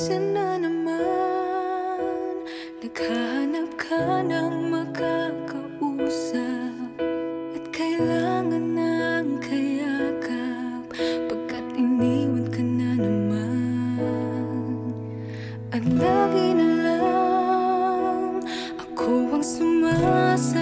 Minsan na naman Naghahanap ka ng At kailangan ng kayakap ka na naman. At lagi na Ako ang sumasabi